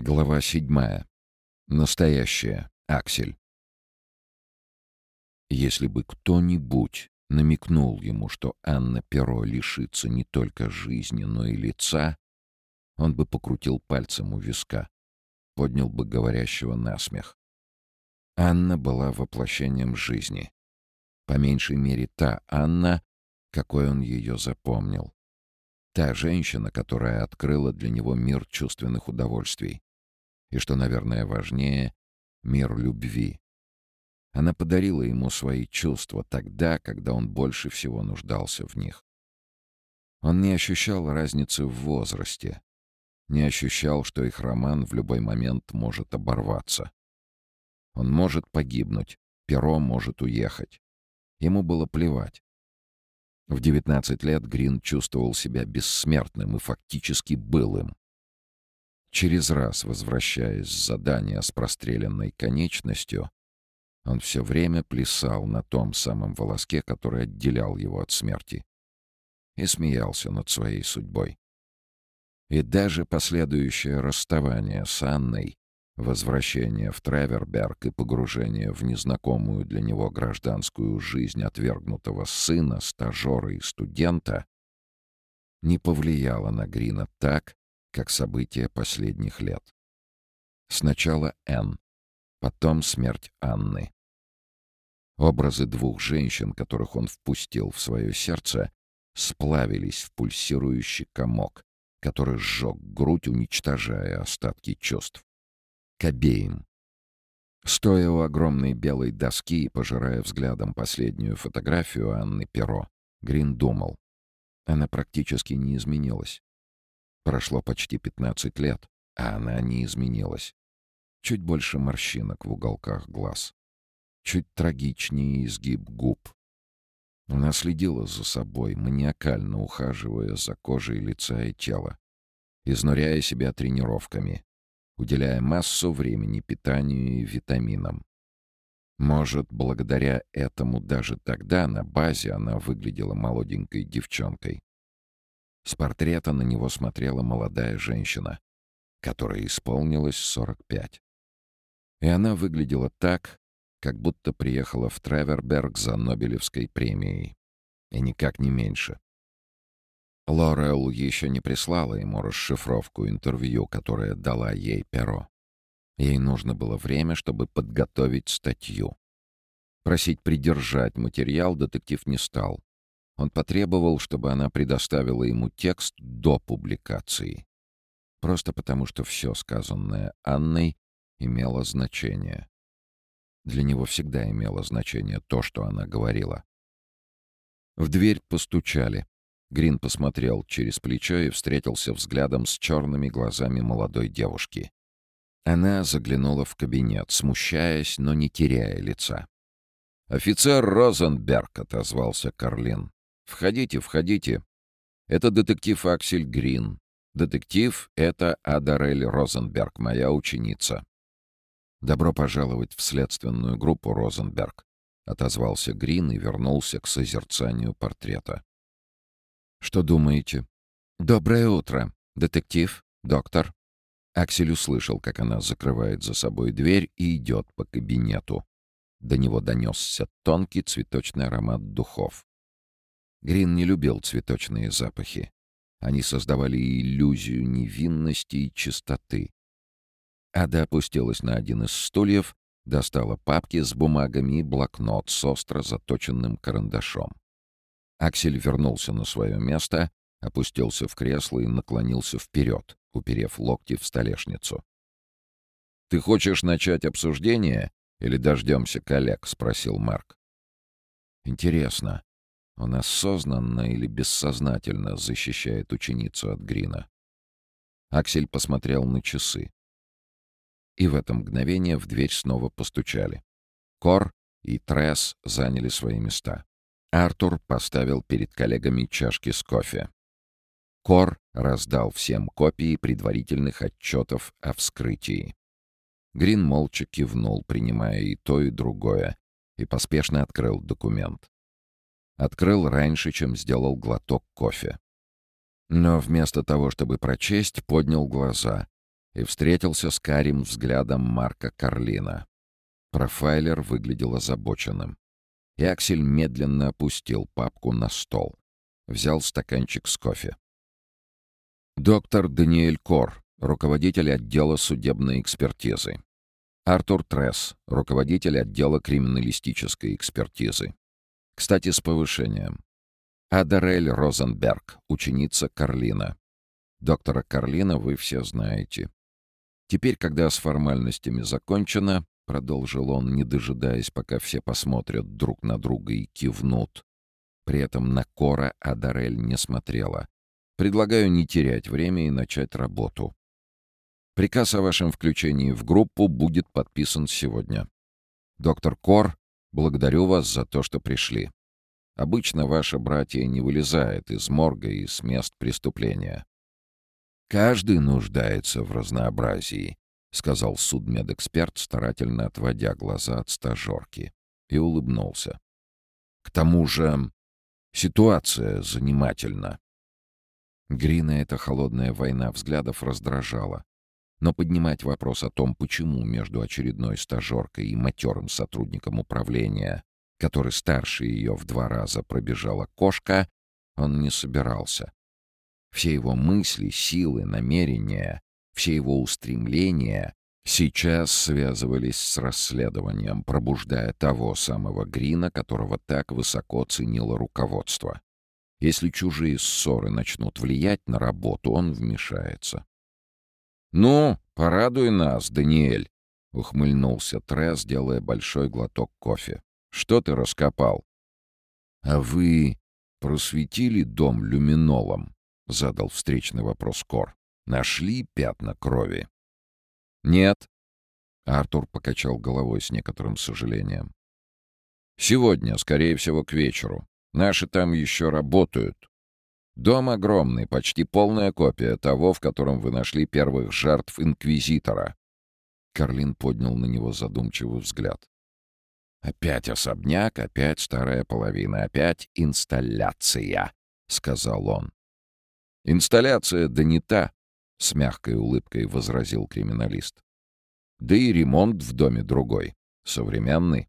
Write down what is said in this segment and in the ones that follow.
Глава седьмая. Настоящая. Аксель. Если бы кто-нибудь намекнул ему, что Анна Перо лишится не только жизни, но и лица, он бы покрутил пальцем у виска, поднял бы говорящего насмех. Анна была воплощением жизни. По меньшей мере та Анна, какой он ее запомнил. Та женщина, которая открыла для него мир чувственных удовольствий и, что, наверное, важнее, мир любви. Она подарила ему свои чувства тогда, когда он больше всего нуждался в них. Он не ощущал разницы в возрасте, не ощущал, что их роман в любой момент может оборваться. Он может погибнуть, перо может уехать. Ему было плевать. В 19 лет Грин чувствовал себя бессмертным и фактически был им. Через раз, возвращаясь с задания с простреленной конечностью, он все время плясал на том самом волоске, который отделял его от смерти, и смеялся над своей судьбой. И даже последующее расставание с Анной, возвращение в Треверберг и погружение в незнакомую для него гражданскую жизнь отвергнутого сына, стажера и студента не повлияло на Грина так, как события последних лет. Сначала Энн, потом смерть Анны. Образы двух женщин, которых он впустил в свое сердце, сплавились в пульсирующий комок, который сжег грудь, уничтожая остатки чувств. К обеим. Стоя у огромной белой доски и пожирая взглядом последнюю фотографию Анны Перо, Грин думал. Она практически не изменилась. Прошло почти 15 лет, а она не изменилась. Чуть больше морщинок в уголках глаз. Чуть трагичнее изгиб губ. Она следила за собой, маниакально ухаживая за кожей лица и тела, изнуряя себя тренировками, уделяя массу времени питанию и витаминам. Может, благодаря этому даже тогда на базе она выглядела молоденькой девчонкой. С портрета на него смотрела молодая женщина, которой исполнилось 45. И она выглядела так, как будто приехала в Треверберг за Нобелевской премией. И никак не меньше. Лорел еще не прислала ему расшифровку интервью, которое дала ей Перо. Ей нужно было время, чтобы подготовить статью. Просить придержать материал детектив не стал. Он потребовал, чтобы она предоставила ему текст до публикации. Просто потому, что все сказанное Анной имело значение. Для него всегда имело значение то, что она говорила. В дверь постучали. Грин посмотрел через плечо и встретился взглядом с черными глазами молодой девушки. Она заглянула в кабинет, смущаясь, но не теряя лица. «Офицер Розенберг», — отозвался Карлин. «Входите, входите. Это детектив Аксель Грин. Детектив — это Адарель Розенберг, моя ученица». «Добро пожаловать в следственную группу, Розенберг», — отозвался Грин и вернулся к созерцанию портрета. «Что думаете?» «Доброе утро, детектив, доктор». Аксель услышал, как она закрывает за собой дверь и идет по кабинету. До него донесся тонкий цветочный аромат духов. Грин не любил цветочные запахи. Они создавали иллюзию невинности и чистоты. Ада опустилась на один из стульев, достала папки с бумагами и блокнот с остро заточенным карандашом. Аксель вернулся на свое место, опустился в кресло и наклонился вперед, уперев локти в столешницу. «Ты хочешь начать обсуждение или дождемся коллег?» — спросил Марк. «Интересно, он осознанно или бессознательно защищает ученицу от Грина. Аксель посмотрел на часы. И в это мгновение в дверь снова постучали. Кор и Тресс заняли свои места. Артур поставил перед коллегами чашки с кофе. Кор раздал всем копии предварительных отчетов о вскрытии. Грин молча кивнул, принимая и то, и другое, и поспешно открыл документ. Открыл раньше, чем сделал глоток кофе. Но вместо того, чтобы прочесть, поднял глаза и встретился с карим взглядом Марка Карлина. Профайлер выглядел озабоченным. И Аксель медленно опустил папку на стол. Взял стаканчик с кофе. Доктор Даниэль Кор, руководитель отдела судебной экспертизы. Артур Тресс, руководитель отдела криминалистической экспертизы. Кстати, с повышением. Адарель Розенберг, ученица Карлина. Доктора Карлина вы все знаете. Теперь, когда с формальностями закончено, продолжил он, не дожидаясь, пока все посмотрят друг на друга и кивнут. При этом на Кора Адарель не смотрела. Предлагаю не терять время и начать работу. Приказ о вашем включении в группу будет подписан сегодня. Доктор Кор, благодарю вас за то, что пришли. Обычно ваше братья не вылезает из морга и с мест преступления. Каждый нуждается в разнообразии, сказал судмедэксперт, старательно отводя глаза от стажерки, и улыбнулся. К тому же ситуация занимательна. Грина эта холодная война взглядов раздражала. Но поднимать вопрос о том, почему между очередной стажеркой и матерым сотрудником управления который старше ее в два раза пробежала кошка, он не собирался. Все его мысли, силы, намерения, все его устремления сейчас связывались с расследованием, пробуждая того самого Грина, которого так высоко ценило руководство. Если чужие ссоры начнут влиять на работу, он вмешается. «Ну, порадуй нас, Даниэль!» — ухмыльнулся Трес, делая большой глоток кофе. Что ты раскопал?» «А вы просветили дом люминолом?» — задал встречный вопрос Кор. «Нашли пятна крови?» «Нет». Артур покачал головой с некоторым сожалением. «Сегодня, скорее всего, к вечеру. Наши там еще работают. Дом огромный, почти полная копия того, в котором вы нашли первых жертв Инквизитора». Карлин поднял на него задумчивый взгляд. Опять особняк, опять старая половина, опять инсталляция, — сказал он. Инсталляция да не та, — с мягкой улыбкой возразил криминалист. Да и ремонт в доме другой, современный.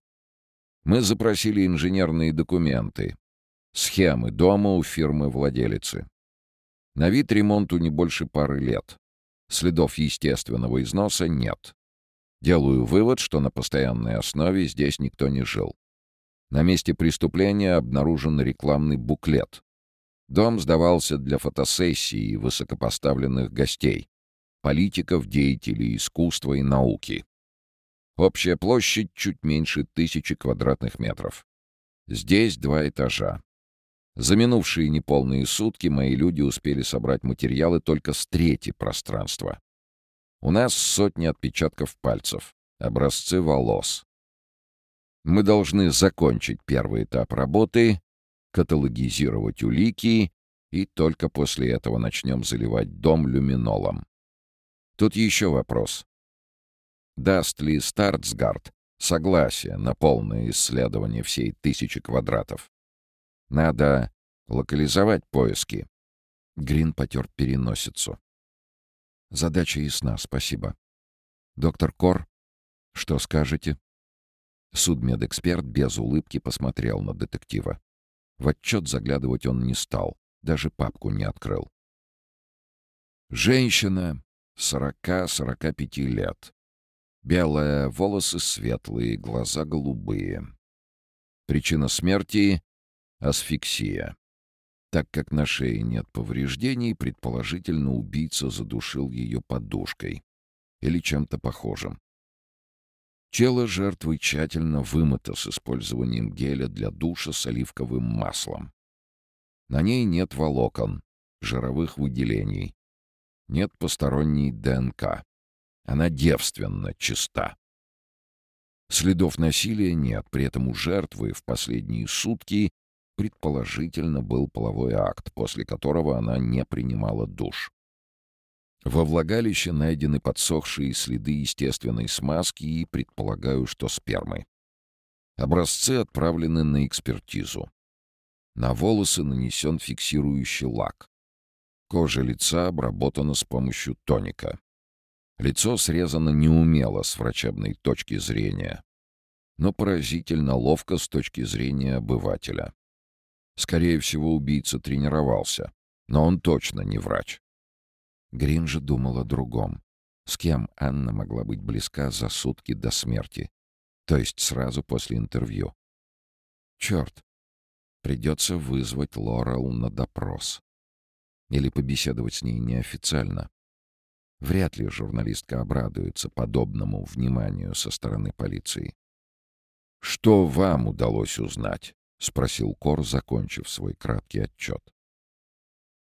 Мы запросили инженерные документы, схемы дома у фирмы-владелицы. На вид ремонту не больше пары лет. Следов естественного износа нет. Делаю вывод, что на постоянной основе здесь никто не жил. На месте преступления обнаружен рекламный буклет. Дом сдавался для фотосессии высокопоставленных гостей, политиков, деятелей искусства и науки. Общая площадь чуть меньше тысячи квадратных метров. Здесь два этажа. За минувшие неполные сутки мои люди успели собрать материалы только с трети пространства. У нас сотни отпечатков пальцев, образцы волос. Мы должны закончить первый этап работы, каталогизировать улики, и только после этого начнем заливать дом люминолом. Тут еще вопрос. Даст ли Стартсгард согласие на полное исследование всей тысячи квадратов? Надо локализовать поиски. Грин потер переносицу. Задача ясна, спасибо. Доктор Кор, что скажете? Судмедэксперт без улыбки посмотрел на детектива. В отчет заглядывать он не стал, даже папку не открыл. Женщина, сорока-сорока пяти лет. Белые волосы светлые, глаза голубые. Причина смерти — асфиксия. Так как на шее нет повреждений, предположительно, убийца задушил ее подушкой или чем-то похожим. Тело жертвы тщательно вымыто с использованием геля для душа с оливковым маслом. На ней нет волокон, жировых выделений. Нет посторонней ДНК. Она девственно чиста. Следов насилия нет, при этом у жертвы в последние сутки предположительно был половой акт, после которого она не принимала душ. Во влагалище найдены подсохшие следы естественной смазки и, предполагаю, что спермы. Образцы отправлены на экспертизу. На волосы нанесен фиксирующий лак. Кожа лица обработана с помощью тоника. Лицо срезано неумело с врачебной точки зрения, но поразительно ловко с точки зрения обывателя. Скорее всего, убийца тренировался, но он точно не врач. Грин же думал о другом. С кем Анна могла быть близка за сутки до смерти? То есть сразу после интервью. Черт, придется вызвать Лорел на допрос. Или побеседовать с ней неофициально. Вряд ли журналистка обрадуется подобному вниманию со стороны полиции. «Что вам удалось узнать?» — спросил Кор, закончив свой краткий отчет.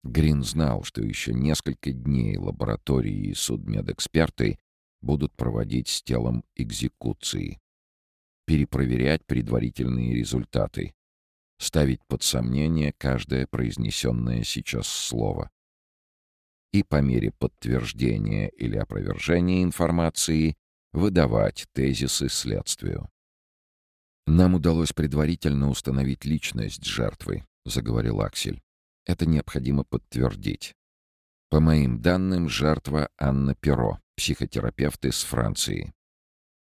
Грин знал, что еще несколько дней лаборатории и судмедэксперты будут проводить с телом экзекуции, перепроверять предварительные результаты, ставить под сомнение каждое произнесенное сейчас слово. И по мере подтверждения или опровержения информации выдавать тезисы следствию. «Нам удалось предварительно установить личность жертвы», — заговорил Аксель. Это необходимо подтвердить. По моим данным, жертва Анна Перо, психотерапевт из Франции.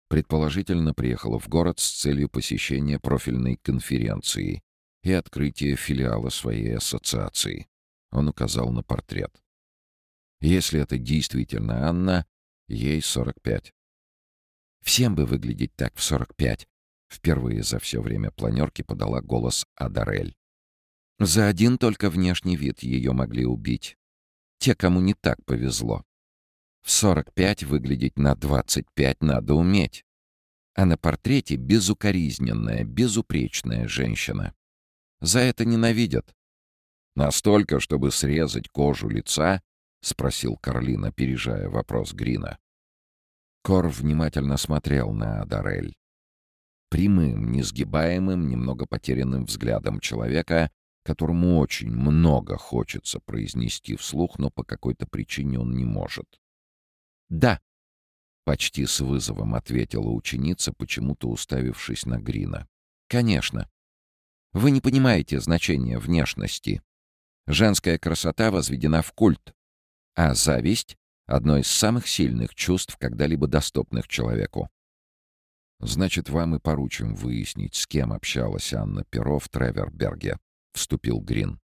Предположительно, приехала в город с целью посещения профильной конференции и открытия филиала своей ассоциации. Он указал на портрет. Если это действительно Анна, ей 45. Всем бы выглядеть так в 45. Впервые за все время планерки подала голос Адарель. За один только внешний вид ее могли убить. Те, кому не так повезло. В 45 выглядеть на 25 надо уметь. А на портрете безукоризненная, безупречная женщина. За это ненавидят. «Настолько, чтобы срезать кожу лица?» — спросил Карлин, опережая вопрос Грина. Кор внимательно смотрел на Адарель. Прямым, несгибаемым, немного потерянным взглядом человека, которому очень много хочется произнести вслух, но по какой-то причине он не может. «Да», — почти с вызовом ответила ученица, почему-то уставившись на Грина. «Конечно. Вы не понимаете значения внешности. Женская красота возведена в культ, а зависть — одно из самых сильных чувств, когда-либо доступных человеку. Значит, вам и поручим выяснить, с кем общалась Анна Перо в Треверберге. — вступил Грин.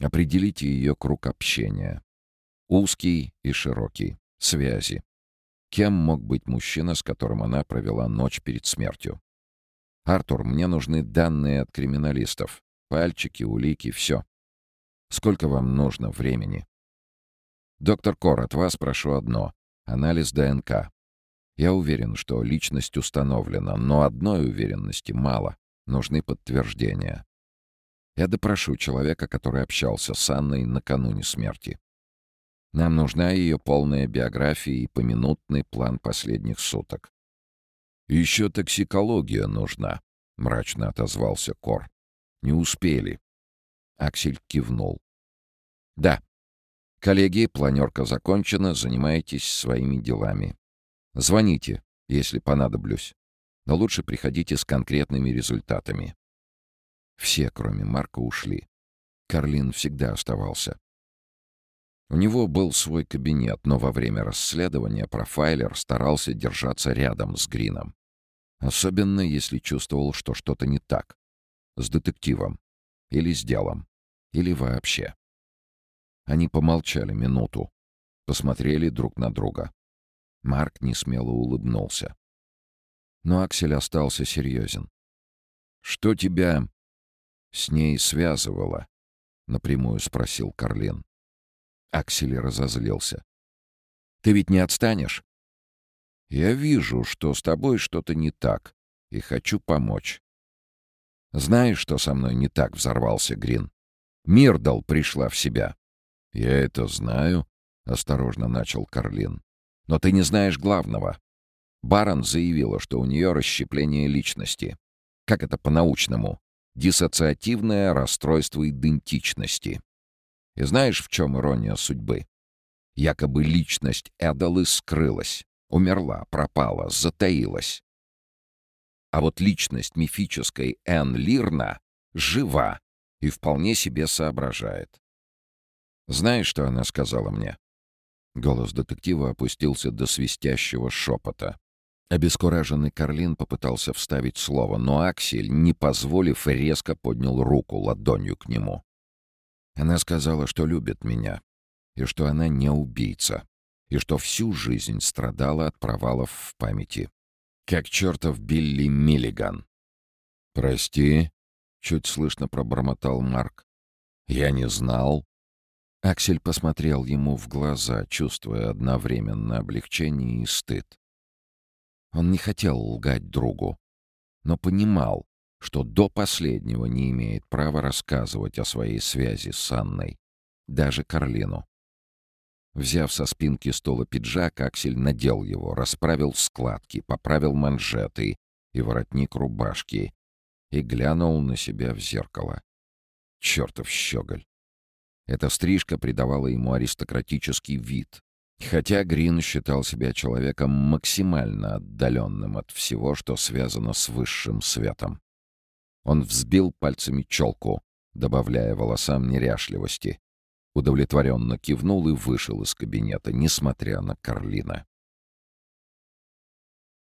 «Определите ее круг общения. Узкий и широкий. Связи. Кем мог быть мужчина, с которым она провела ночь перед смертью? Артур, мне нужны данные от криминалистов. Пальчики, улики, все. Сколько вам нужно времени? Доктор Кор, от вас прошу одно. Анализ ДНК. Я уверен, что личность установлена, но одной уверенности мало. Нужны подтверждения. Я допрошу человека, который общался с Анной накануне смерти. Нам нужна ее полная биография и поминутный план последних суток. «Еще токсикология нужна», — мрачно отозвался Кор. «Не успели». Аксель кивнул. «Да. Коллеги, планерка закончена, занимайтесь своими делами. Звоните, если понадоблюсь. Но лучше приходите с конкретными результатами. Все, кроме Марка, ушли. Карлин всегда оставался. У него был свой кабинет, но во время расследования профайлер старался держаться рядом с Грином. Особенно, если чувствовал, что что-то не так. С детективом. Или с делом. Или вообще. Они помолчали минуту. Посмотрели друг на друга. Марк несмело улыбнулся. Но Аксель остался серьезен. «Что тебя с ней связывала?» — напрямую спросил Карлин. Аксель разозлился. «Ты ведь не отстанешь?» «Я вижу, что с тобой что-то не так, и хочу помочь». «Знаешь, что со мной не так?» — взорвался Грин. «Мирдал пришла в себя». «Я это знаю», — осторожно начал Карлин. «Но ты не знаешь главного. Барон заявила, что у нее расщепление личности. Как это по-научному? диссоциативное расстройство идентичности. И знаешь, в чем ирония судьбы? Якобы личность Эдалы скрылась, умерла, пропала, затаилась. А вот личность мифической Энн Лирна жива и вполне себе соображает. Знаешь, что она сказала мне? Голос детектива опустился до свистящего шепота. Обескураженный Карлин попытался вставить слово, но Аксель, не позволив, резко поднял руку ладонью к нему. Она сказала, что любит меня, и что она не убийца, и что всю жизнь страдала от провалов в памяти. Как чертов Билли Миллиган. «Прости», — чуть слышно пробормотал Марк. «Я не знал». Аксель посмотрел ему в глаза, чувствуя одновременно облегчение и стыд. Он не хотел лгать другу, но понимал, что до последнего не имеет права рассказывать о своей связи с Анной, даже Карлину. Взяв со спинки стола пиджак, Аксель надел его, расправил складки, поправил манжеты и воротник рубашки и глянул на себя в зеркало. Чертов щеголь! Эта стрижка придавала ему аристократический вид, Хотя Грин считал себя человеком максимально отдаленным от всего, что связано с высшим светом. Он взбил пальцами челку, добавляя волосам неряшливости. Удовлетворенно кивнул и вышел из кабинета, несмотря на Карлина.